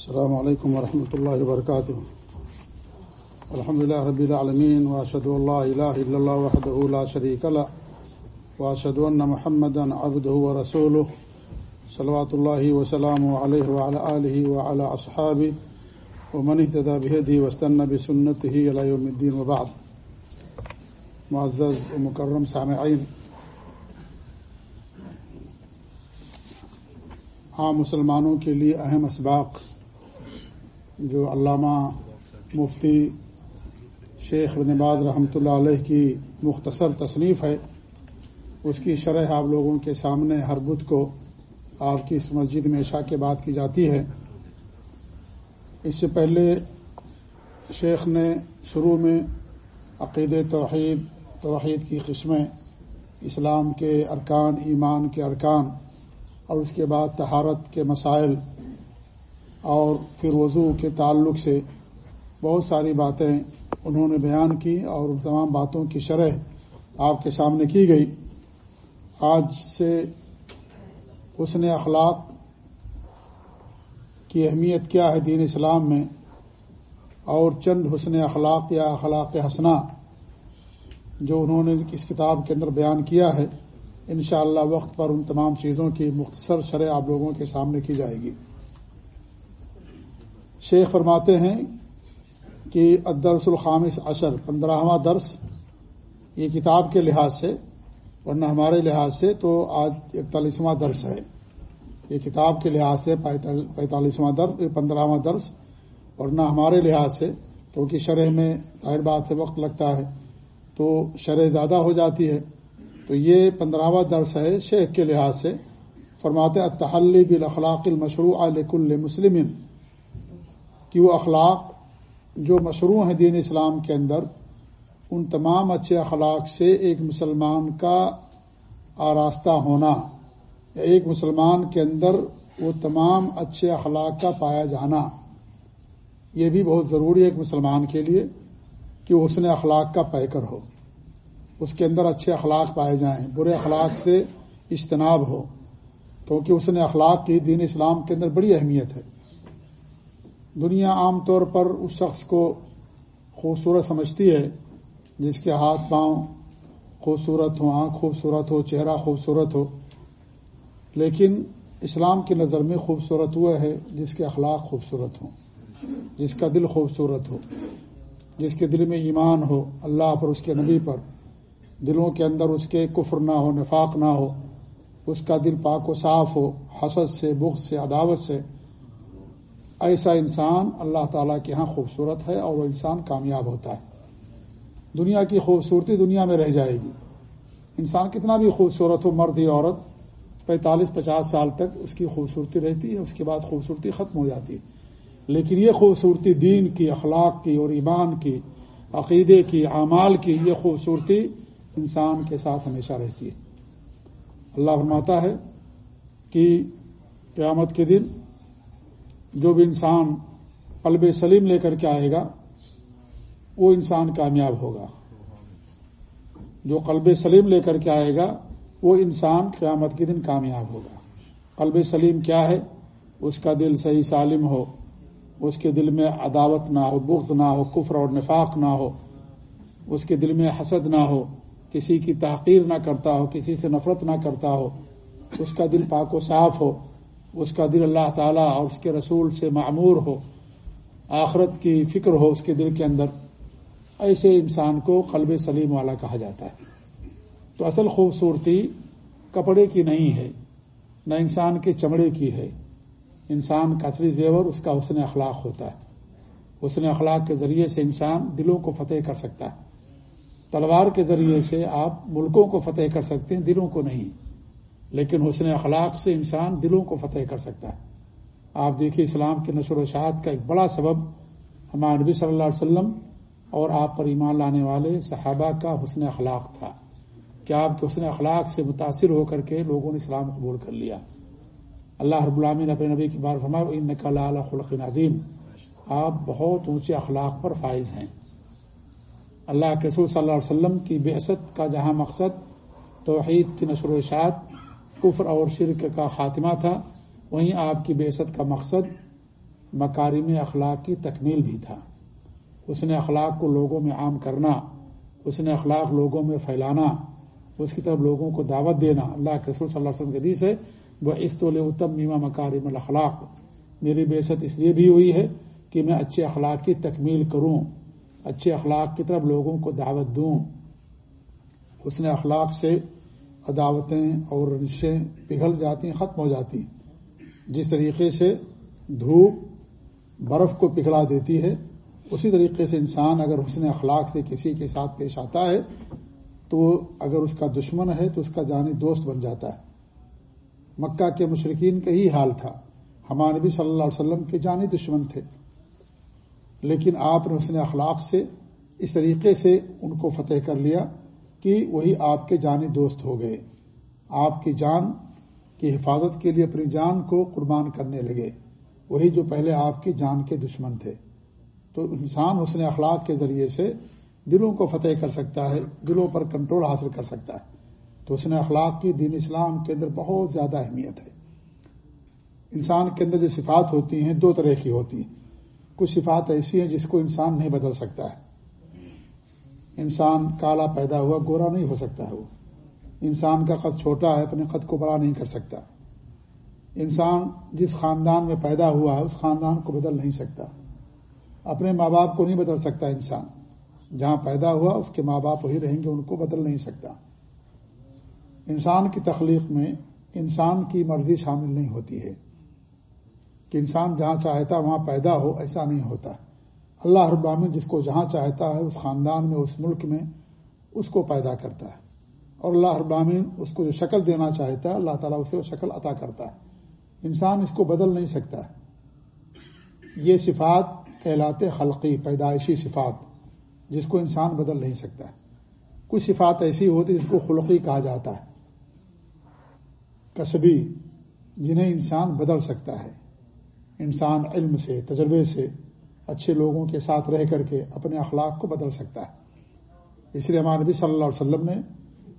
السلام علیکم ورحمۃ اللہ وبرکاتہ الحمد لله رب العالمين واشهد ان لا اله الا الله وحده لا شريك له واشهد ان محمدا عبده ورسوله، صلوات الله وسلامه عليه وعلى اله وعلى اصحابه ومن اهتدى بهديه واستنى بسنته الى يوم الدين وبعد. معزز ومكرم سامعين، عام مسلمانوں کے لیے اہم اسباق جو علامہ مفتی شیخ بن باز رحمۃ اللہ علیہ کی مختصر تصنیف ہے، اس کی شرح آپ لوگوں کے سامنے ہر بدھ کو آپ کی اس مسجد میں عشاء کے بات کی جاتی ہے۔ اس سے پہلے شیخ نے شروع میں عقید توحید توحید کی قسمیں، اسلام کے ارکان، ایمان کے ارکان اور اس کے بعد تہارت کے مسائل اور پھر وضو کے تعلق سے بہت ساری باتیں انہوں نے بیان کی اور ان تمام باتوں کی شرح آپ کے سامنے کی گئی۔ آج سے حسن اخلاق کی اہمیت کیا ہے دین اسلام میں؟ اور چند حسن اخلاق یا اخلاق حسنا جو انہوں نے اس کتاب کے اندر بیان کیا ہے، انشاءاللہ اللہ وقت پر ان تمام چیزوں کی مختصر شرح آپ لوگوں کے سامنے کی جائے گی۔ شیخ فرماتے ہیں کہ ادرس الخامس عشر، پندرہواں درس یہ کتاب کے لحاظ سے، ورنہ ہمارے لحاظ سے تو آج اکتالیسواں درس ہے۔ یہ کتاب کے لحاظ سے پینتالیسواں درس پندرہواں درس، ورنہ ہمارے لحاظ سے، کیونکہ شرح میں ظاہر بات سے وقت لگتا ہے، تو شرح زیادہ ہو جاتی ہے۔ تو یہ پندرہواں درس ہے شیخ کے لحاظ سے۔ فرماتے اتحلی بالاخلاق المشروع لکل مسلم کہ وہ اخلاق جو مشروع ہیں دین اسلام کے اندر، ان تمام اچھے اخلاق سے ایک مسلمان کا آراستہ ہونا یا ایک مسلمان کے اندر وہ تمام اچھے اخلاق کا پایا جانا، یہ بھی بہت ضروری ہے ایک مسلمان کے لیے کہ وہ حسن اخلاق کا پیکر ہو، اس کے اندر اچھے اخلاق پائے جائیں، برے اخلاق سے اجتناب ہو، کیونکہ اس نے اخلاق کی دین اسلام کے اندر بڑی اہمیت ہے۔ دنیا عام طور پر اس شخص کو خوبصورت سمجھتی ہے، جس کے ہاتھ پاؤں خوبصورت ہو آنکھ خوبصورت ہو، چہرہ خوبصورت ہو، لیکن اسلام کی نظر میں خوبصورت ہوا ہے جس کے اخلاق خوبصورت ہوں، جس کا دل خوبصورت ہو، جس کے دل میں ایمان ہو، اللہ پر، اس کے نبی پر، دلوں کے اندر اس کے کفر نہ ہو، نفاق نہ ہو، اس کا دل پاک و صاف ہو، حسد سے، بغض سے، عداوت سے ایسا انسان اللہ تعالیٰ کے ہاں خوبصورت ہے اور وہ انسان کامیاب ہوتا ہے۔ دنیا کی خوبصورتی دنیا میں رہ جائے گی۔ انسان کتنا بھی خوبصورت ہو، مرد یا عورت، پینتالیس، پچاس سال تک اس کی خوبصورتی رہتی ہے، اس کے بعد خوبصورتی ختم ہو جاتی ہے۔ لیکن یہ خوبصورتی دین کی، اخلاق کی اور ایمان کی، عقیدے کی، اعمال کی، یہ خوبصورتی انسان کے ساتھ ہمیشہ رہتی ہے۔ اللہ فرماتا ہے کہ قیامت کے دن جو بھی انسان قلب سلیم لے کر کے آئے گا، وہ انسان کامیاب ہوگا۔ جو قلب سلیم لے کر کے آئے گا، وہ انسان قیامت کے دن کامیاب ہوگا۔ قلب سلیم کیا ہے؟ اس کا دل صحیح سالم ہو، اس کے دل میں عداوت نہ ہو، بغض نہ ہو، کفر اور نفاق نہ ہو، اس کے دل میں حسد نہ ہو، کسی کی تحقیر نہ کرتا ہو، کسی سے نفرت نہ کرتا ہو، اس کا دل پاک و صاف ہو۔ اس کا دل اللہ تعالیٰ اور اس کے رسول سے معمور ہو، آخرت کی فکر ہو اس کے دل کے اندر، ایسے انسان کو قلب سلیم والا کہا جاتا ہے۔ تو اصل خوبصورتی کپڑے کی نہیں ہے، نہ انسان کے چمڑے کی ہے۔ انسان کا اصلی زیور، اس کا حسن اخلاق ہوتا ہے۔ حسن اخلاق کے ذریعے سے انسان دلوں کو فتح کر سکتا ہے۔ تلوار کے ذریعے سے آپ ملکوں کو فتح کر سکتے ہیں، دلوں کو نہیں۔ لیکن حسن اخلاق سے انسان دلوں کو فتح کر سکتا ہے۔ آپ دیکھیے اسلام کے نشر و شاعت کا ایک بڑا سبب ہمارے نبی صلی اللہ علیہ وسلم اور آپ پر ایمان لانے والے صحابہ کا حسن اخلاق تھا۔ کہ آپ کے حسن اخلاق سے متاثر ہو کر کے لوگوں نے اسلام قبول کر لیا؟ اللہ رب العامن اپنے نبی کی بار فرمایا ان نقل خلق نظیم آپ بہت اونچے اخلاق پر فائز ہیں۔ اللہ کے رسول صلی اللہ علیہ وسلم کی بحثت کا جہاں مقصد توحید کی نشر و اشاعت کفر اور شرک کا خاتمہ تھا، وہیں آپ کی بےست کا مقصد مکارم اخلاق کی تکمیل بھی تھا۔ اس نے اخلاق کو لوگوں میں عام کرنا، اس نے اخلاق لوگوں میں پھیلانا، اس کی طرف لوگوں کو دعوت دینا۔ اللہ کے رسول صلی اللہ علیہ وسلم کے حدیث ہے، وہ اس طول اتم میما مکارم الاخلاق۔ میری بےست اس لیے بھی ہوئی ہے کہ میں اچھے اخلاق کی تکمیل کروں، اچھے اخلاق کی طرف لوگوں کو دعوت دوں۔ اس نے اخلاق سے عداوتیں اور رشیں پگھل جاتی ہیں، ختم ہو جاتی ہیں۔ جس طریقے سے دھوپ برف کو پگھلا دیتی ہے، اسی طریقے سے انسان اگر حسن اخلاق سے کسی کے ساتھ پیش آتا ہے، تو اگر اس کا دشمن ہے، تو اس کا جانی دوست بن جاتا ہے۔ مکہ کے مشرقین کا ہی حال تھا۔ ہمارے نبی صلی اللہ علیہ وسلم کے جانی دشمن تھے۔ لیکن آپ نے حسن اخلاق سے اس طریقے سے ان کو فتح کر لیا۔ کہ وہی آپ کے جانی دوست ہو گئے۔ آپ کی جان کی حفاظت کے لیے اپنی جان کو قربان کرنے لگے۔ وہی جو پہلے آپ کی جان کے دشمن تھے۔ تو انسان حسن اخلاق کے ذریعے سے دلوں کو فتح کر سکتا ہے، دلوں پر کنٹرول حاصل کر سکتا ہے۔ تو حسن اخلاق کی، دین اسلام کے اندر بہت زیادہ اہمیت ہے۔ انسان کے اندر جو صفات ہوتی ہیں، دو طرح کی ہوتی ہیں۔ کچھ صفات ایسی ہیں جس کو انسان نہیں بدل سکتا ہے۔ انسان کالا پیدا ہوا، گورا نہیں ہو سکتا ہے وہ۔ انسان کا قد چھوٹا ہے، اپنے قد کو بڑا نہیں کر سکتا۔ انسان جس خاندان میں پیدا ہوا ہے، اس خاندان کو بدل نہیں سکتا۔ اپنے ماں باپ کو نہیں بدل سکتا انسان۔ جہاں پیدا ہوا، اس کے ماں باپ وہی رہیں گے، ان کو بدل نہیں سکتا۔ انسان کی تخلیق میں انسان کی مرضی شامل نہیں ہوتی ہے۔ کہ انسان جہاں چاہتا، وہاں پیدا ہو، ایسا نہیں ہوتا۔ اللہ رب العالمین جس کو جہاں چاہتا ہے، اس خاندان میں، اس ملک میں، اس کو پیدا کرتا ہے۔ اور اللہ رب العالمین اس کو جو شکل دینا چاہتا ہے، اللہ تعالیٰ اسے وہ شکل عطا کرتا ہے۔ انسان اس کو بدل نہیں سکتا۔ یہ صفات کہلاتے خلقی، پیدائشی صفات، جس کو انسان بدل نہیں سکتا۔ کچھ صفات ایسی ہوتی جس کو خلقی کہا جاتا ہے۔ کسبی، جنہیں انسان بدل سکتا ہے۔ انسان علم سے، تجربے سے اچھے لوگوں کے ساتھ رہ کر کے اپنے اخلاق کو بدل سکتا ہے۔ اس لیے ہمارے نبی صلی اللہ علیہ وسلم نے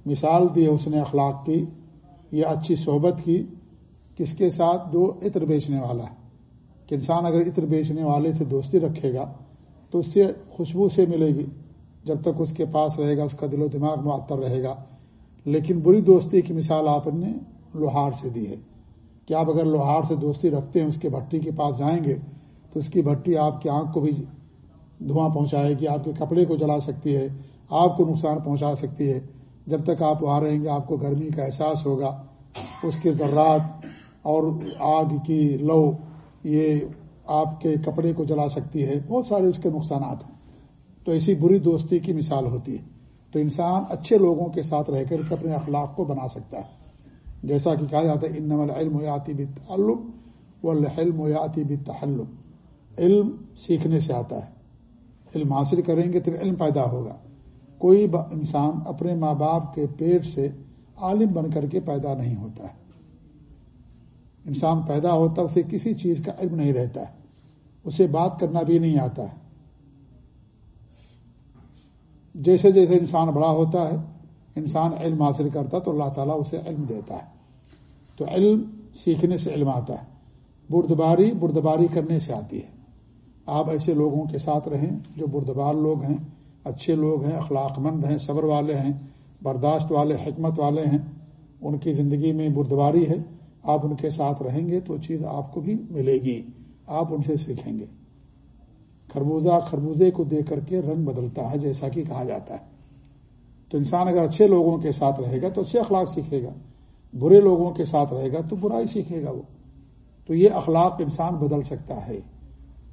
مثال دی ہے اس نے اخلاق کی یا اچھی صحبت کی، کس کے ساتھ؟ جو عطر بیچنے والا ہے۔ کہ انسان اگر عطر بیچنے والے سے دوستی رکھے گا تو اس سے خوشبو سے ملے گی۔ جب تک اس کے پاس رہے گا، اس کا دل و دماغ معطر رہے گا۔ لیکن بری دوستی کی مثال آپ نے لوہار سے دی ہے۔ کہ آپ اگر لوہار سے دوستی رکھتے ہیں، اس کے بھٹی کے پاس جائیں گے تو اس کی بھٹی آپ کی آنکھ کو بھی دھواں پہنچائے گی، آپ کے کپڑے کو جلا سکتی ہے، آپ کو نقصان پہنچا سکتی ہے۔ جب تک آپ وہاں رہیں گے، آپ کو گرمی کا احساس ہوگا۔ اس کے ذرات اور آگ کی لو، یہ آپ کے کپڑے کو جلا سکتی ہے۔ بہت سارے اس کے نقصانات ہیں۔ تو ایسی بری دوستی کی مثال ہوتی ہے۔ تو انسان اچھے لوگوں کے ساتھ رہ کر کے اپنے اخلاق کو بنا سکتا ہے۔ جیسا کہ کہا جاتا ہے ان نمل علم ویاتی بتعلم و الحلم بتحلم علم سیکھنے سے آتا ہے۔ علم حاصل کریں گے تو علم پیدا ہوگا۔ کوئی انسان اپنے ماں باپ کے پیٹ سے عالم بن کر کے پیدا نہیں ہوتا ہے۔ انسان پیدا ہوتا اسے کسی چیز کا علم نہیں رہتا ہے۔ اسے بات کرنا بھی نہیں آتا ہے۔ جیسے جیسے انسان بڑا ہوتا ہے، انسان علم حاصل کرتا تو اللہ تعالیٰ اسے علم دیتا ہے۔ تو علم سیکھنے سے علم آتا ہے۔ بردباری بردباری کرنے سے آتی ہے۔ آپ ایسے لوگوں کے ساتھ رہیں جو بردبار لوگ ہیں، اچھے لوگ ہیں اخلاق مند ہیں، صبر والے ہیں، برداشت والے، حکمت والے ہیں۔ ان کی زندگی میں بردباری ہے، آپ ان کے ساتھ رہیں گے تو چیز آپ کو بھی ملے گی، آپ ان سے سیکھیں گے۔ خربوزہ خربوزے کو دیکھ کر کے رنگ بدلتا ہے، جیسا کہ کہا جاتا ہے۔ تو انسان اگر اچھے لوگوں کے ساتھ رہے گا تو اچھے اخلاق سیکھے گا، برے لوگوں کے ساتھ رہے گا تو برائی سیکھے گا وہ۔ تو یہ اخلاق انسان بدل سکتا ہے۔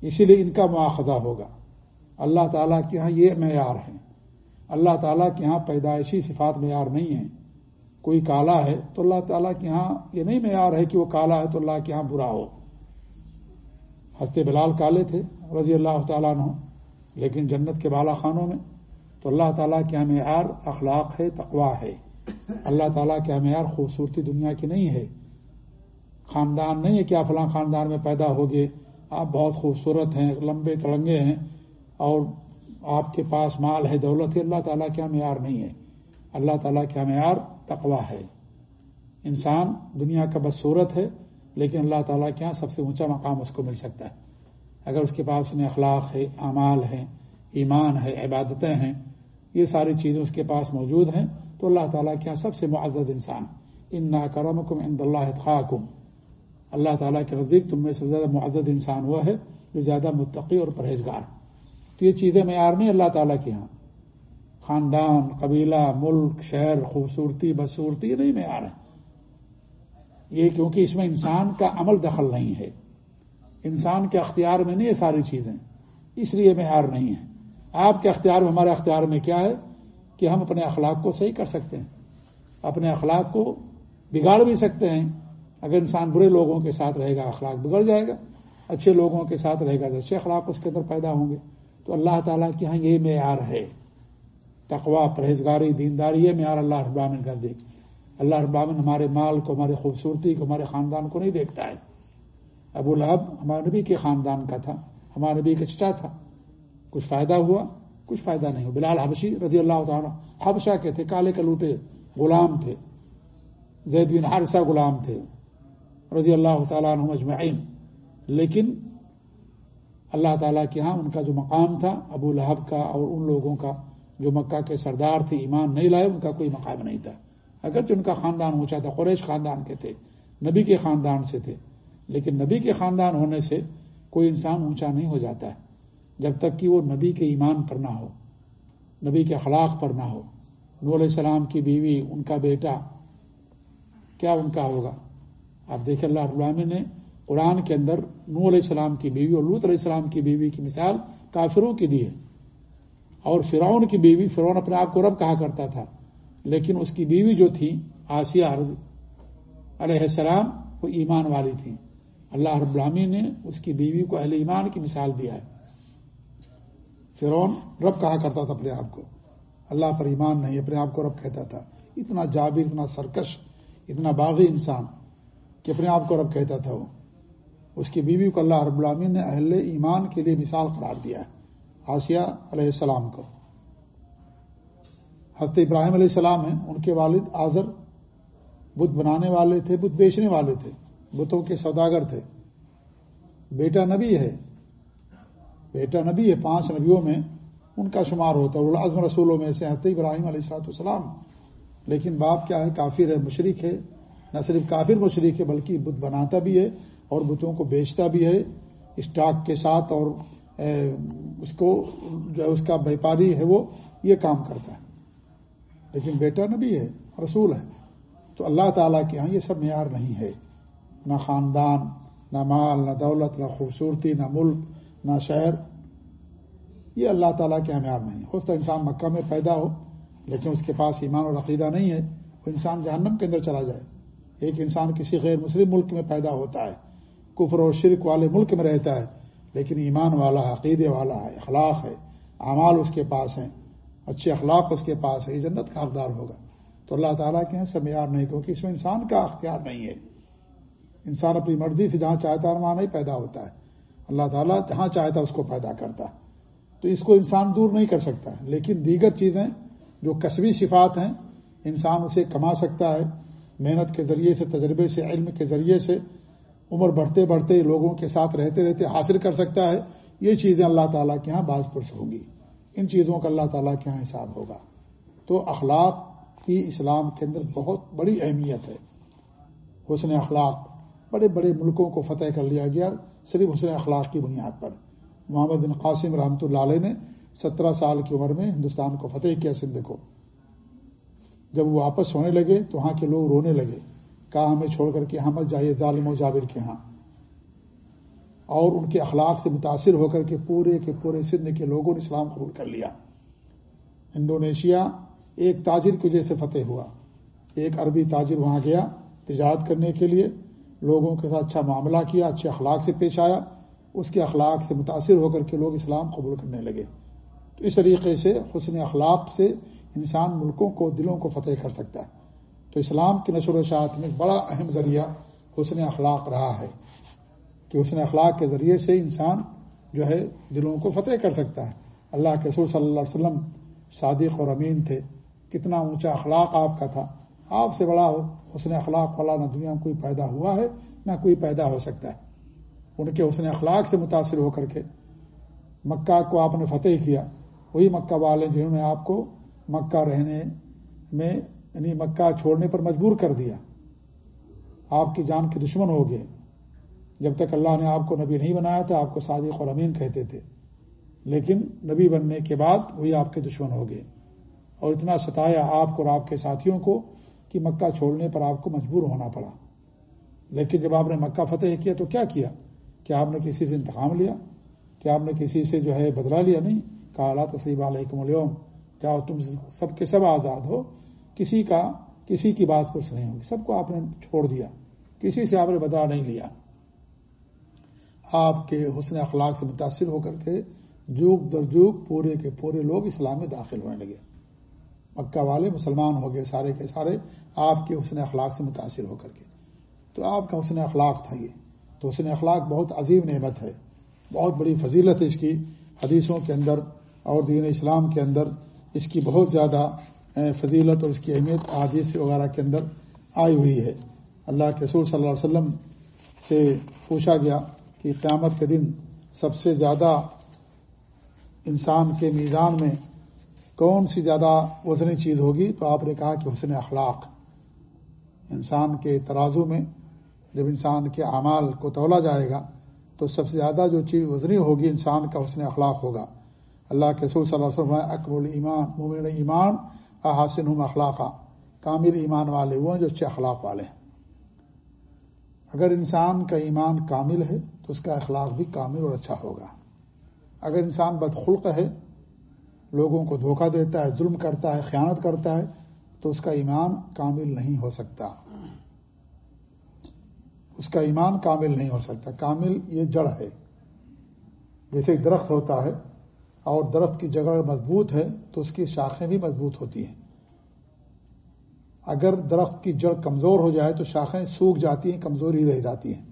اسی لیے ان کا مواخذہ ہوگا۔ اللہ تعالیٰ کے یہاں یہ معیار ہے اللہ تعالیٰ کے یہاں پیدائشی صفات معیار نہیں ہے کوئی کالا ہے تو اللہ تعالیٰ کے یہاں یہ نہیں معیار ہے کہ وہ کالا ہے تو اللہ کے یہاں برا ہو۔ ہستے بلال کالے تھے رضی اللہ تعالیٰ عنہ، لیکن جنت کے بالا خانوں میں۔ تو اللہ تعالیٰ کے معیار اخلاق ہے تقوا ہے۔ اللہ تعالیٰ کے معیار خوبصورتی دنیا کی نہیں ہے۔ خاندان نہیں ہے کہ آپ فلاں خاندان میں پیدا ہوگے۔ آپ بہت خوبصورت ہیں، لمبے تڑنگے ہیں اور آپ کے پاس مال ہے، دولت ہے، اللہ تعالیٰ کیا معیار نہیں ہے۔ اللہ تعالیٰ کیا معیار؟ تقوا ہے۔ انسان دنیا کا بس صورت ہے، لیکن اللہ تعالیٰ کے یہاں سب سے اونچا مقام اس کو مل سکتا ہے۔ اگر اس کے پاس انہیں اخلاق ہے، اعمال ہے ایمان ہے، عبادتیں ہیں، یہ ساری چیزیں اس کے پاس موجود ہیں، تو اللہ تعالیٰ کے یہاں سب سے معزز انسان ان نا کرم کم ان اللہ خاکم اللہ تعالیٰ کے نزدیک تم میں سب سے زیادہ معزز انسان وہ ہے جو زیادہ متقی اور پرہیزگار تو یہ چیزیں معیار نہیں اللہ تعالیٰ کے یہاں خاندان، قبیلہ، ملک، شہر، خوبصورتی، بدصورتی، یہ نہیں معیار ہے۔ یہ کیونکہ اس میں انسان کا عمل دخل نہیں ہے۔ انسان کے اختیار میں نہیں یہ ساری چیزیں۔ اس لیے معیار نہیں ہے۔ آپ کے اختیار میں، ہمارے اختیار میں کیا ہے؟ کہ ہم اپنے اخلاق کو صحیح کر سکتے ہیں۔ اپنے اخلاق کو بگاڑ بھی سکتے ہیں۔ اگر انسان برے لوگوں کے ساتھ رہے گا، اخلاق بگڑ جائے گا، اچھے لوگوں کے ساتھ رہے گا، تو اچھے اخلاق اس کے اندر پیدا ہوں گے۔ تو اللہ تعالیٰ کے یہاں یہ معیار ہے۔ تقوا پرہیزگاری، دینداری، یہ معیار اللہ ابامن کا دیکھ۔ اللہ ابامن ہمارے مال کو، ہماری خوبصورتی کو، ہمارے خاندان کو نہیں دیکھتا ہے۔ ابو لہب ہمارے نبی کے خاندان کا تھا، ہمارے نبی کا چچا تھا۔ کچھ فائدہ ہوا، کچھ فائدہ نہیں ہوا۔ بلال حبشی رضی اللہ تعالیٰ حبشہ کے تھے، کالے کلوٹے غلام تھے، زید بن حارثہ غلام تھے۔ رضی اللہ تعالیٰ عنہ مجمعین لیکن اللہ تعالیٰ کے ہاں ان کا جو مقام تھا، ابو لہب کا اور ان لوگوں کا جو مکہ کے سردار تھے، ایمان نہیں لائے، ان کا کوئی مقام نہیں تھا۔ اگرچہ ان کا خاندان اونچا تھا، قریش خاندان کے تھے، نبی کے خاندان سے تھے، لیکن نبی کے خاندان ہونے سے کوئی انسان اونچا نہیں ہو جاتا ہے، جب تک کہ وہ نبی کے ایمان پر نہ ہو، نبی کے اخلاق پر نہ ہو۔ نور علیہ السلام کی بیوی، ان کا بیٹا، کیا ان کا ہوگا؟ آپ دیکھیں اللہ ابراہمی نے قرآن کے اندر نور علیہ السلام کی بیوی اور لوت علیہ السلام کی بیوی کی مثال کافروں کی دی ہے۔ اور فرعون کی بیوی، فرعون اپنے آپ کو رب کہا کرتا تھا۔ لیکن اس کی بیوی جو تھی، آسیہ علیہ السلام، وہ ایمان والی تھی۔ اللہ رب العامی نے اس کی بیوی کو اہل ایمان کی مثال دیا ہے۔ فرون رب کہا کرتا تھا اپنے آپ کو۔ اللہ پر ایمان نہیں، اپنے آپ کو رب کہتا تھا۔ اتنا جابر، اتنا سرکش، اتنا باغی انسان۔ کہ اپنے آپ کو رب کہتا تھا وہ۔ اس کی بیوی کو اللہ رب العامین نے اہل ایمان کے لیے مثال قرار دیا ہے، آسیہ علیہ السلام کو۔ حضرت ابراہیم علیہ السلام ہیں، ان کے والد آزر بت بنانے والے تھے، بت بیچنے والے تھے، بتوں کے سوداگر تھے۔ بیٹا نبی ہے، بیٹا نبی ہے، پانچ نبیوں میں ان کا شمار ہوتا ہے اعظم رسولوں میں سے حضرت ابراہیم علیہ السلاۃ السلام لیکن باپ کیا ہے؟ کافر ہے مشرق ہے نہ صرف کافر مشرق ہے، بلکہ بت بناتا بھی ہے اور بتوں کو بیچتا بھی ہے۔ اسٹاک کے ساتھ اور اس کو جو اس کا بیپاری ہے وہ، یہ کام کرتا ہے۔ لیکن بیٹا نبی ہے، رسول ہے۔ تو اللہ تعالیٰ کے یہاں یہ سب معیار نہیں ہے۔ نہ خاندان، نہ مال، نہ دولت، نہ خوبصورتی، نہ ملک، نہ شہر۔ یہ اللہ تعالیٰ کے ہاں معیار نہیں۔ ہو سکتا انسان مکہ میں پیدا ہو، لیکن اس کے پاس ایمان اور عقیدہ نہیں ہے۔ وہ انسان جہنم کے اندر چلا جائے۔ ایک انسان کسی غیر مسلم ملک میں پیدا ہوتا ہے، کفر و شرک والے ملک میں رہتا ہے، لیکن ایمان والا ہے عقیدے والا ہے، اخلاق ہے، اعمال اس کے پاس ہیں، اچھے اخلاق اس کے پاس ہے یہ جنت کا حقدار ہوگا۔ تو اللہ تعالیٰ کے سب معیار نہیں، کیونکہ اس میں انسان کا اختیار نہیں ہے۔ انسان اپنی مرضی سے جہاں چاہتا ہے، وہاں نہیں پیدا ہوتا ہے۔ اللہ تعالیٰ جہاں چاہتا ہے، اس کو پیدا کرتا ہے۔ تو اس کو انسان دور نہیں کر سکتا۔ لیکن دیگر چیزیں جو کسبی صفات ہیں، انسان اسے کما سکتا ہے محنت کے ذریعے سے، تجربے سے، علم کے ذریعے سے عمر بڑھتے بڑھتے لوگوں کے ساتھ رہتے رہتے حاصل کر سکتا ہے۔ یہ چیزیں اللہ تعالیٰ کے ہاں بعض پرس ہوں گی۔ ان چیزوں کا اللہ تعالیٰ کے ہاں حساب ہوگا۔ تو اخلاق کی اسلام کے اندر بہت بڑی اہمیت ہے۔ حسن اخلاق، بڑے بڑے ملکوں کو فتح کر لیا گیا، صرف حسن اخلاق کی بنیاد پر۔ محمد بن قاسم رحمۃ اللہ علیہ نے سترہ سال کی عمر میں ہندوستان کو فتح کیا سندھ کو۔ جب وہ واپس ہونے لگے تو وہاں کے لوگ رونے لگے۔ کہا، ہمیں چھوڑ کر کے مت جائیے ظالم و جابر کے ہاں۔ اور ان کے اخلاق سے متاثر ہو کر کے پورے کے پورے سندھ کے لوگوں نے اسلام قبول کر لیا۔ انڈونیشیا ایک تاجر کی وجہ سے فتح ہوا۔ ایک عربی تاجر وہاں گیا تجارت کرنے کے لیے۔ لوگوں کے ساتھ اچھا معاملہ کیا، اچھے اخلاق سے پیش آیا۔ اس کے اخلاق سے متاثر ہو کر کے لوگ اسلام قبول کرنے لگے۔ تو اس طریقے سے، حسن اخلاق سے انسان ملکوں کو دلوں کو فتح کر سکتا ہے۔ تو اسلام کی نشر و شاعت میں بڑا اہم ذریعہ حسن اخلاق رہا ہے۔ کہ حسن اخلاق کے ذریعے سے انسان جو ہے دلوں کو فتح کر سکتا ہے۔ اللہ کے رسول صلی اللہ علیہ وسلم صادق اور امین تھے۔ کتنا اونچا اخلاق آپ کا تھا۔ آپ سے بڑا حسن اخلاق والا نہ دنیا میں کوئی پیدا ہوا ہے، نہ کوئی پیدا ہو سکتا ہے۔ ان کے حسن اخلاق سے متاثر ہو کر کے مکہ کو آپ نے فتح کیا۔ وہی مکہ والے جنہوں نے آپ کو مکہ رہنے میں یعنی مکہ چھوڑنے پر مجبور کر دیا۔ آپ کی جان کے دشمن ہو گئے۔ جب تک اللہ نے آپ کو نبی نہیں بنایا تھا، آپ کو صادق اور امین کہتے تھے۔ لیکن نبی بننے کے بعد وہی آپ کے دشمن ہو گئے۔ اور اتنا ستایا آپ کو اور آپ کے ساتھیوں کو کہ مکہ چھوڑنے پر آپ کو مجبور ہونا پڑا۔ لیکن جب آپ نے مکہ فتح کیا تو کیا کیا؟ کیا آپ نے کسی سے انتخاب لیا؟ کیا آپ نے کسی سے جو ہے بدلا لیا؟ نہیں۔ کالا تصریب علیکم اليوم. جاؤ تم سب کے سب آزاد ہو، کسی کا، کسی کی بات کچھ نہیں ہوگی سب کو آپ نے چھوڑ دیا۔ کسی سے آپ نے بدلا نہیں لیا۔ آپ کے حسن اخلاق سے متاثر ہو کر کے جوگ در جوگ پورے کے پورے لوگ اسلام میں داخل ہونے لگے۔ مکہ والے مسلمان ہو گئے سارے کے سارے، آپ کے حسن اخلاق سے متاثر ہو کر کے۔ تو آپ کا حسن اخلاق تھا یہ۔ تو حسن اخلاق بہت عظیم نعمت ہے۔ بہت بڑی فضیلت ہے اس کی۔ حدیثوں کے اندر اور دین اسلام کے اندر اس کی بہت زیادہ فضیلت اور اس کی اہمیت حادیث وغیرہ کے اندر آئی ہوئی ہے۔ اللہ کے رسول صلی اللہ علیہ وسلم سے پوچھا گیا کہ قیامت کے دن سب سے زیادہ انسان کے میزان میں کون سی زیادہ وزنی چیز ہوگی؟ تو آپ نے کہا کہ حسن اخلاق۔ انسان کے ترازو میں جب انسان کے اعمال کو تولا جائے گا تو سب سے زیادہ جو چیز وزنی ہوگی انسان کا حسن اخلاق ہوگا۔ اللہ کے رسول صلی اللہ علیہ وسلم اکبر ایمان مومن ایمان احسن اخلاقہ کامل ایمان والے وہ ہیں جو اچھے اخلاق والے ہیں۔ اگر انسان کا ایمان کامل ہے، تو اس کا اخلاق بھی کامل اور اچھا ہوگا۔ اگر انسان بدخلق ہے، لوگوں کو دھوکہ دیتا ہے، ظلم کرتا ہے، خیانت کرتا ہے، تو اس کا ایمان کامل نہیں ہو سکتا۔ اس کا ایمان کامل نہیں ہو سکتا۔ کامل یہ جڑ ہے۔ جیسے درخت ہوتا ہے اور درخت کی جگہ مضبوط ہے تو اس کی شاخیں بھی مضبوط ہوتی ہیں۔ اگر درخت کی جڑ کمزور ہو جائے تو شاخیں سوکھ جاتی ہیں، کمزوری رہ جاتی ہیں،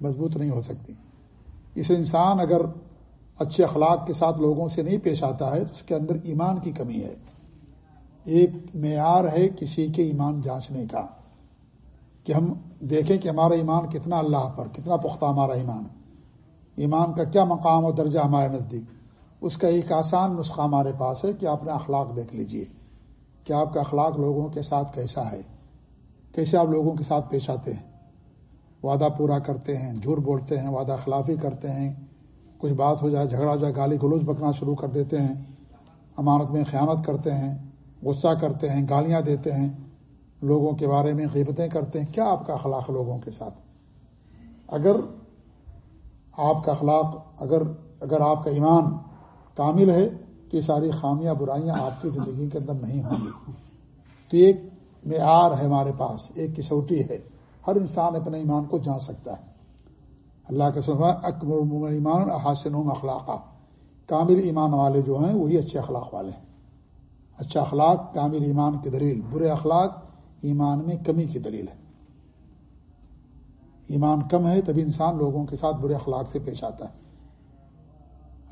مضبوط نہیں ہو سکتی۔ اس انسان اگر اچھے اخلاق کے ساتھ لوگوں سے نہیں پیش آتا ہے تو اس کے اندر ایمان کی کمی ہے۔ ایک معیار ہے کسی کے ایمان جانچنے کا، کہ ہم دیکھیں کہ ہمارا ایمان کتنا اللہ پر، کتنا پختہ ہمارا ایمان۔ ایمان کا کیا مقام اور درجہ ہمارے نزدیک؟ اس کا ایک آسان نسخہ ہمارے پاس ہے کہ آپ نے اخلاق دیکھ لیجیے کہ آپ کا اخلاق لوگوں کے ساتھ کیسا ہے، کیسے آپ لوگوں کے ساتھ پیش آتے ہیں۔ وعدہ پورا کرتے ہیں، جھوٹ بولتے ہیں، وعدہ خلافی کرتے ہیں، کچھ بات ہو جائے، جھگڑا ہو جائے، گالی گلوچ بکنا شروع کر دیتے ہیں، امانت میں خیانت کرتے ہیں، غصہ کرتے ہیں، گالیاں دیتے ہیں، لوگوں کے بارے میں غیبتیں کرتے ہیں۔ کیا آپ کا اخلاق لوگوں کے ساتھ؟ اگر آپ کا اخلاق، اگر اگر آپ کا ایمان کامل ہے تو یہ ساری خامیاں برائیاں آپ کی زندگی کے اندر نہیں ہوں گی۔ تو ایک معیار ہے ہمارے پاس، ایک کسوٹی ہے۔ ہر انسان اپنے ایمان کو جان سکتا ہے۔ اللہ کا سلم اکبر ایمان حاصن اخلاقہ کامل ایمان والے جو ہیں، وہی اچھے اخلاق والے ہیں۔ اچھا اخلاق، کامل ایمان کی دلیل۔ برے اخلاق، ایمان میں کمی کی دلیل ہے۔ ایمان کم ہے تبھی انسان لوگوں کے ساتھ برے اخلاق سے پیش آتا ہے۔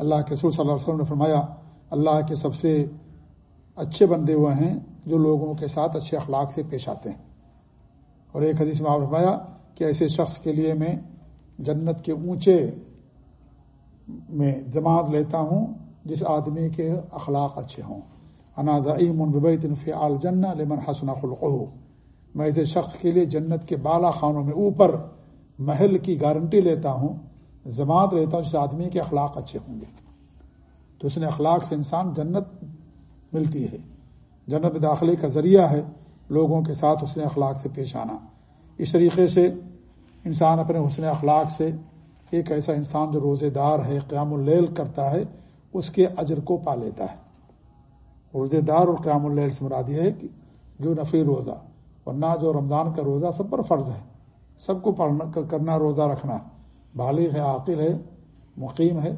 اللہ کے رسول صلی اللہ علیہ وسلم نے فرمایا، اللہ کے سب سے اچھے بندے ہوئے ہیں جو لوگوں کے ساتھ اچھے اخلاق سے پیش آتے ہیں۔ اور ایک حدیث میں آپ فرمایا کہ ایسے شخص کے لیے میں جنت کے اونچے میں جماعت لیتا ہوں جس آدمی کے اخلاق اچھے ہوں۔ انادی آل جن لمن حسن خلق میں ایسے شخص کے لیے جنت کے بالا خانوں میں اوپر محل کی گارنٹی لیتا ہوں جماعت لیتا ہوں جس آدمی کے اخلاق اچھے ہوں گے۔ تو اس نے اخلاق سے انسان جنت ملتی ہے۔ جنت داخلے کا ذریعہ ہے لوگوں کے ساتھ حسن اخلاق سے پیش آنا۔ اس طریقے سے انسان اپنے حسن اخلاق سے ایک ایسا انسان جو روزے دار ہے، قیام اللیل کرتا ہے، اس کے اجر کو پا لیتا ہے۔ روزے دار اور قیام اللیل سے مراد یہ ہے کہ جو نفی روزہ ورنہ جو رمضان کا روزہ، سب پر فرض ہے۔ سب کو پڑھنا، کرنا، روزہ رکھنا۔ بالغ ہے، عاقل ہے، مقیم ہے،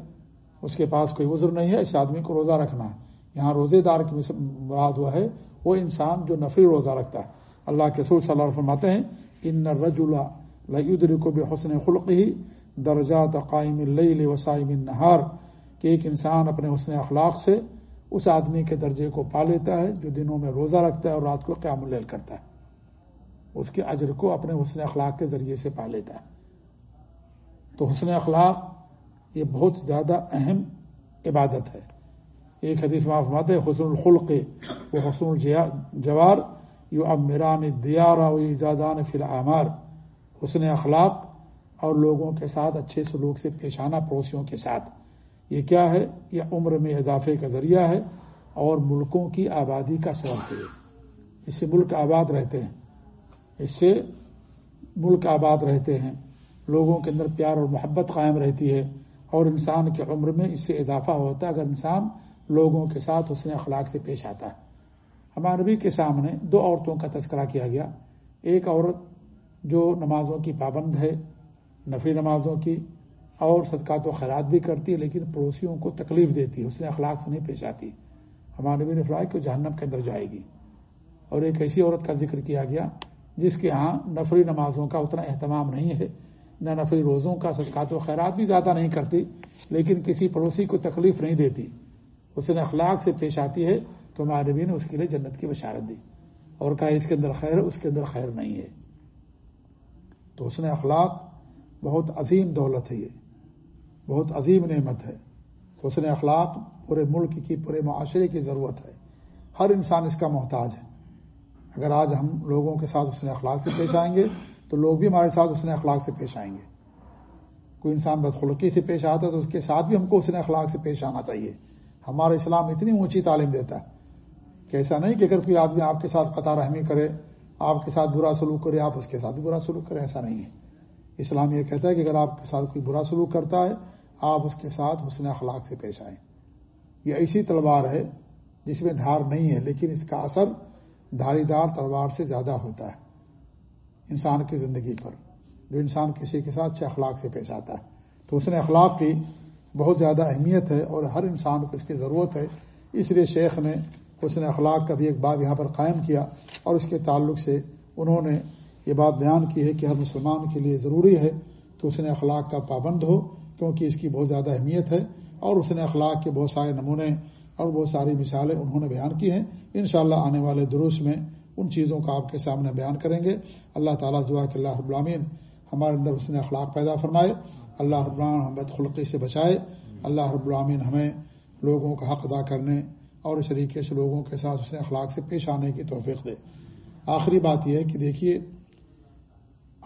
اس کے پاس کوئی عذر نہیں ہے، اس آدمی کو روزہ رکھنا ہے۔ یہاں روزے دار کی مراد ہوا ہے، وہ انسان جو نفری روزہ رکھتا ہے۔ اللہ کے سور صلی اللہ علیہ فرماتے ہیں، ان رج اللہ کو بے حسن خلق ہی درجات قائم اللیل وسائم النہار کہ ایک انسان اپنے حسن اخلاق سے اس آدمی کے درجے کو پا لیتا ہے جو دنوں میں روزہ رکھتا ہے اور رات کو قیام اللیل کرتا ہے۔ اس کے اجر کو اپنے حسن اخلاق کے ذریعے سے پا لیتا ہے۔ تو حسن اخلاق یہ بہت زیادہ اہم عبادت ہے۔ ایک حدیث معافمات ہے حسن الخلق وہ حسن الجوار یو اب میران دیارہ و ایزادان فی العمار حسن اخلاق اور لوگوں کے ساتھ، اچھے سلوک سے پیش آنا پڑوسیوں کے ساتھ۔ یہ کیا ہے؟ یہ عمر میں اضافے کا ذریعہ ہے اور ملکوں کی آبادی کا سبب ہے۔ اس سے ملک آباد رہتے ہیں۔ اس سے ملک آباد رہتے ہیں۔ لوگوں کے اندر پیار اور محبت قائم رہتی ہے اور انسان کے عمر میں اس سے اضافہ ہوتا ہے اگر انسان لوگوں کے ساتھ اس نے اخلاق سے پیش آتا ہے۔ ہمارے نبی کے سامنے دو عورتوں کا تذکرہ کیا گیا۔ ایک عورت جو نمازوں کی پابند ہے نفری نمازوں کی، اور صدقات و خیرات بھی کرتی ہے، لیکن پڑوسیوں کو تکلیف دیتی ہے اس نے اخلاق سے نہیں پیش آتی۔ ہمارے نبی نے فرمایا کہ جہنم کے اندر جائے گی۔ اور ایک ایسی عورت کا ذکر کیا گیا جس کے ہاں نفری نمازوں کا اتنا اہتمام نہیں ہے۔ نہ نفری روزوں کا صدقات و خیرات بھی زیادہ نہیں کرتی، لیکن کسی پڑوسی کو تکلیف نہیں دیتی۔ اس نے اخلاق سے پیش آتی ہے تو ہمارے نے اس کے لیے جنت کی بشارت دی۔ اور کہا اس کے اندر خیر، اس کے اندر خیر نہیں ہے۔ تو اس نے اخلاق بہت عظیم دولت ہے یہ۔ بہت عظیم نعمت ہے۔ اس نے اخلاق پورے ملک کی، پورے معاشرے کی ضرورت ہے۔ ہر انسان اس کا محتاج ہے۔ اگر آج ہم لوگوں کے ساتھ اس نے اخلاق سے پیش آئیں گے تو لوگ بھی ہمارے ساتھ اس نے اخلاق سے پیش آئیں گے۔ کوئی انسان بدخلقی سے پیش آتا ہے تو اس کے ساتھ بھی ہم کو اس نے اخلاق سے پیش آنا چاہیے۔ ہمارا اسلام اتنی اونچی تعلیم دیتا ہے کہ ایسا نہیں کہ اگر کوئی آدمی آپ کے ساتھ قطار رحمی کرے، آپ کے ساتھ برا سلوک کرے، آپ اس کے ساتھ برا سلوک کریں ایسا نہیں ہے۔ اسلام یہ کہتا ہے کہ اگر آپ کے ساتھ کوئی برا سلوک کرتا ہے، آپ اس کے ساتھ حسن اخلاق سے پیش آئیں۔ یہ ایسی تلوار ہے جس میں دھار نہیں ہے، لیکن اس کا اثر دھاری دار تلوار سے زیادہ ہوتا ہے۔ انسان کی زندگی پر، جو انسان کسی کے ساتھ اچھے اخلاق سے پیش آتا ہے۔ تو اس نے اخلاق کی بہت زیادہ اہمیت ہے اور ہر انسان کو اس کی ضرورت ہے۔ اس لیے شیخ نے اس نے اخلاق کا بھی ایک باب یہاں پر قائم کیا اور اس کے تعلق سے انہوں نے یہ بات بیان کی ہے کہ ہر مسلمان کے لیے ضروری ہے کہ اس نے اخلاق کا پابند ہو، کیونکہ اس کی بہت زیادہ اہمیت ہے۔ اور اس نے اخلاق کے بہت سارے نمونے اور بہت ساری مثالیں انہوں نے بیان کی ہیں۔ انشاءاللہ آنے والے دروس میں ان چیزوں کا آپ کے سامنے بیان کریں گے۔ اللہ تعالیٰ دعا کہ اللہ رب العامین ہمارے اندر اس نے اخلاق پیدا فرمائے۔ اللہ رب العالمین ہم بد خلقی سے بچائے۔ اللہ رب العامین ہمیں لوگوں کا حق ادا کرنے اور اس طریقے سے لوگوں کے ساتھ اس نے اخلاق سے پیش آنے کی توفیق دے۔ آخری بات یہ ہے کہ دیکھیے،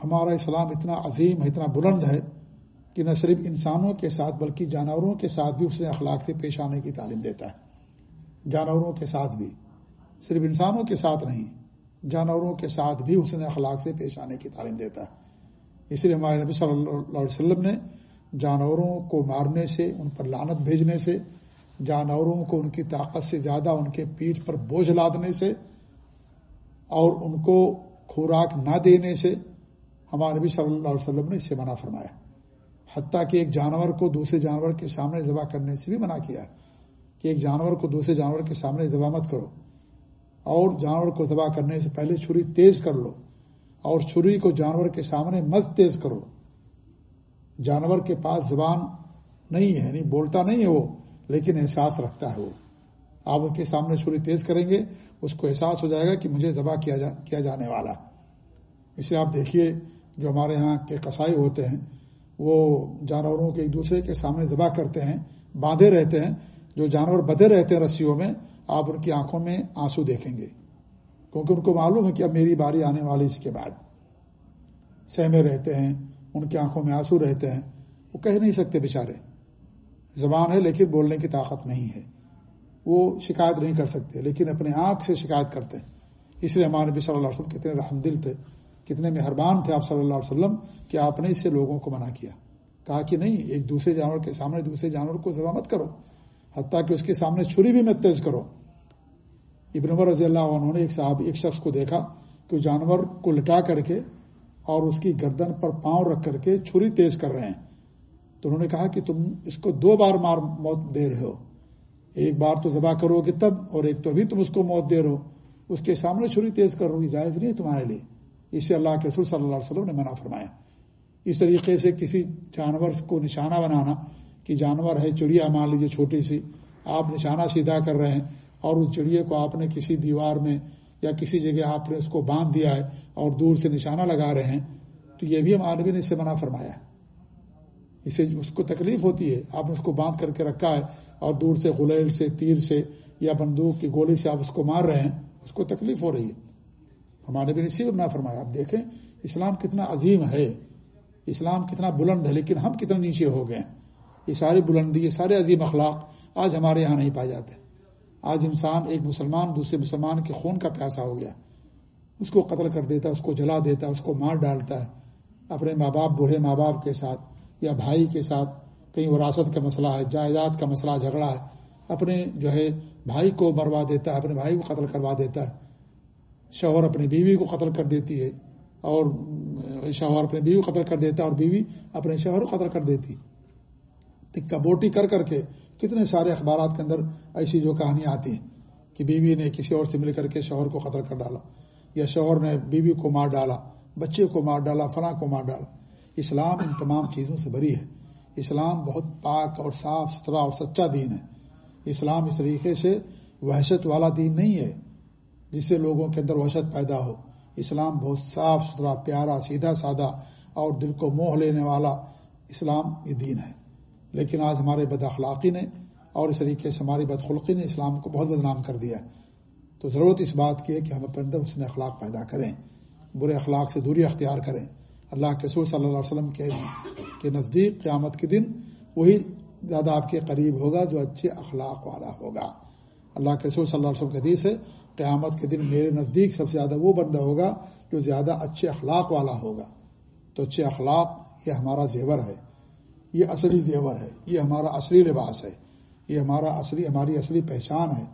ہمارا اسلام اتنا عظیم ہے، اتنا بلند ہے کہ نہ صرف انسانوں کے ساتھ بلکہ جانوروں کے ساتھ بھی اس نے اخلاق سے پیش آنے کی تعلیم دیتا ہے۔ جانوروں کے ساتھ بھی، صرف انسانوں کے ساتھ نہیں جانوروں کے ساتھ بھی اس نے اخلاق سے پیش آنے کی تعلیم دیتا ہے۔ اس لیے ہمارے نبی صلی اللہ علیہ وسلم نے جانوروں کو مارنے سے، ان پر لانت بھیجنے سے، جانوروں کو ان کی طاقت سے زیادہ ان کے پیٹھ پر بوجھ لادنے سے اور ان کو خوراک نہ دینے سے ہمارے نبی صلی اللہ علیہ وسلم نے اس سے منع فرمایا۔ حتیٰ کہ ایک جانور کو دوسرے جانور کے سامنے ذبح کرنے سے بھی منع کیا کہ ایک جانور کو دوسرے جانور کے سامنے ذبح مت کرو۔ اور جانور کو ذبح کرنے سے پہلے چھری تیز کر لو اور چھری کو جانور کے سامنے مت تیز کرو۔ جانور کے پاس زبان نہیں ہے یعنی بولتا نہیں ہے وہ، لیکن احساس رکھتا ہے وہ۔ آپ اس کے سامنے چھری تیز کریں گے، اس کو احساس ہو جائے گا کہ مجھے ذبح کیا جا، کیا جانے والا۔ اسے آپ دیکھیے، جو ہمارے ہاں کے قصائی ہوتے ہیں، وہ جانوروں کے ایک دوسرے کے سامنے ذبح کرتے ہیں، باندھے رہتے ہیں، جو جانور بدے رہتے ہیں رسیوں میں آپ ان کی آنکھوں میں آنسو دیکھیں گے۔ کیونکہ ان کو معلوم ہے کہ اب میری باری آنے والی اس کے بعد۔ سہمے رہتے ہیں، ان کی آنکھوں میں آنسو رہتے ہیں۔ وہ کہہ نہیں سکتے بےچارے زبان ہے لیکن بولنے کی طاقت نہیں ہے۔ وہ شکایت نہیں کر سکتے، لیکن اپنے آنکھ سے شکایت کرتے ہیں۔ اس لیے ہمارے نبی صلی اللہ علیہ وسلم کتنے رحم دل تھے، کتنے مہربان تھے آپ صلی اللہ علیہ وسلم کہ آپ نے اس سے لوگوں کو منع کیا۔ کہا کہ نہیں، ایک دوسرے جانور کے سامنے دوسرے جانور کو ذبح مت کرو، حتیٰ کہ اس کے سامنے چھری بھی مت تیز کرو۔ ابن عمر رضی اللہ عنہ نے ایک صاحب ایک شخص کو دیکھا کہ جانور کو لٹا کر کے اور اس کی گردن پر پاؤں رکھ کر کے چھری تیز کر رہے ہیں۔ تو انہوں نے کہا کہ تم اس کو دو بار مار، موت دے رہے ہو۔ ایک بار تو ذبح کرو گے تب، اور ایک تو ابھی تم اس کو موت دے رہے ہو۔ اس کے سامنے چھری تیز کر رہی جائز نہیں تمہارے لیے۔ اس سے اللہ کے رسول صلی اللہ علیہ وسلم نے منع فرمایا۔ اس طریقے سے کسی جانور کو نشانہ بنانا، کہ جانور ہے چڑیا، مان لیجیے چھوٹی سی، آپ نشانہ سیدھا کر رہے ہیں۔ اور اس چڑیے کو آپ نے کسی دیوار میں یا کسی جگہ آپ نے اس کو باندھ دیا ہے اور دور سے نشانہ لگا رہے ہیں، تو یہ بھی ہم نے اس سے منع فرمایا اسے اس کو تکلیف ہوتی ہے، آپ نے اس کو باندھ کر کے رکھا ہے اور دور سے غلیل سے، تیر سے یا بندوق کی گولی سے آپ اس کو مار رہے ہیں، اس کو تکلیف ہو رہی ہے۔ ہمارے بھی نصیب نہ فرمایا۔ آپ دیکھیں، اسلام کتنا عظیم ہے، اسلام کتنا بلند ہے، لیکن ہم کتنا نیچے ہو گئے ہیں۔ یہ ساری بلندی، یہ سارے عظیم اخلاق آج ہمارے یہاں نہیں پائے جاتے۔ آج انسان ایک مسلمان دوسرے مسلمان کے خون کا پیاسا ہو گیا۔ اس کو قتل کر دیتا ہے، اس کو جلا دیتا ہے، اس کو مار ڈالتا ہے۔ اپنے ماں باپ، بوڑھے ماں باپ کے ساتھ یا بھائی کے ساتھ کہیں وراثت کا مسئلہ ہے، جائیداد کا مسئلہ، جھگڑا ہے۔ اپنے جو ہے بھائی کو مروا دیتا ہے، اپنے بھائی کو قتل کروا دیتا ہے۔ شوہر اپنی بیوی کو قتل کر دیتی ہے اور شوہر اپنے بیوی کو قتل کر دیتا ہے اور بیوی اپنے شوہر کو قتل کر دیتی تکا بوٹی کر کر کے کتنے سارے اخبارات کے اندر ایسی جو کہانیاں آتی ہیں کہ بیوی نے کسی اور سے مل کر کے شوہر کو قتل کر ڈالا، یا شوہر نے بیوی کو مار ڈالا، بچے کو مار ڈالا، فلاں کو مار ڈالا۔ اسلام ان تمام چیزوں سے بری ہے۔ اسلام بہت پاک اور صاف ستھرا اور سچا دین ہے۔ اسلام اس طریقے سے وحشت والا دین نہیں ہے جس سے لوگوں کے اندر وحشت پیدا ہو۔ اسلام بہت صاف ستھرا، پیارا، سیدھا، سادہ اور دل کو موہ لینے والا اسلام یہ دین ہے۔ لیکن آج ہمارے بد اخلاقی نے اور اس طریقے سے ہماری بدخلقی نے اسلام کو بہت بدنام کر دیا تو ضرورت اس بات کی ہے کہ ہم اپنے اندر اس نے اخلاق پیدا کریں، برے اخلاق سے دوری اختیار کریں۔ اللہ کے سور صلی اللہ علیہ وسلم کے کے نزدیک قیامت کے دن وہی زیادہ آپ کے قریب ہوگا جو اچھے اخلاق والا ہوگا۔ اللہ کے سور صلی اللہ علیہ وسلم کے حدیث ہے، قیامت کے دن میرے نزدیک سب سے زیادہ وہ بندہ ہوگا جو زیادہ اچھے اخلاق والا ہوگا۔ تو اچھے اخلاق یہ ہمارا زیور ہے۔ یہ اصلی زیور ہے، یہ ہمارا اصلی لباس ہے، یہ ہمارا اصلی، ہماری اصلی پہچان ہے۔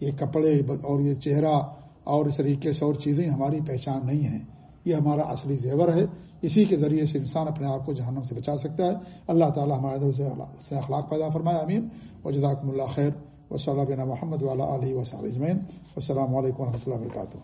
یہ کپڑے اور یہ چہرہ اور اس طریقے سے اور چیزیں ہماری پہچان نہیں ہیں۔ یہ ہمارا اصلی زیور ہے۔ اسی کے ذریعے سے انسان اپنے آپ کو جہنم سے بچا سکتا ہے۔ اللہ تعالیٰ ہمارے سے اخلاق پیدا فرمایا امین و جزاکم اللہ خیر۔ و صلی اللہ بن محمد والا علیہ وسلم السلام علیکم و رحمۃ اللہ وبرکاتہ۔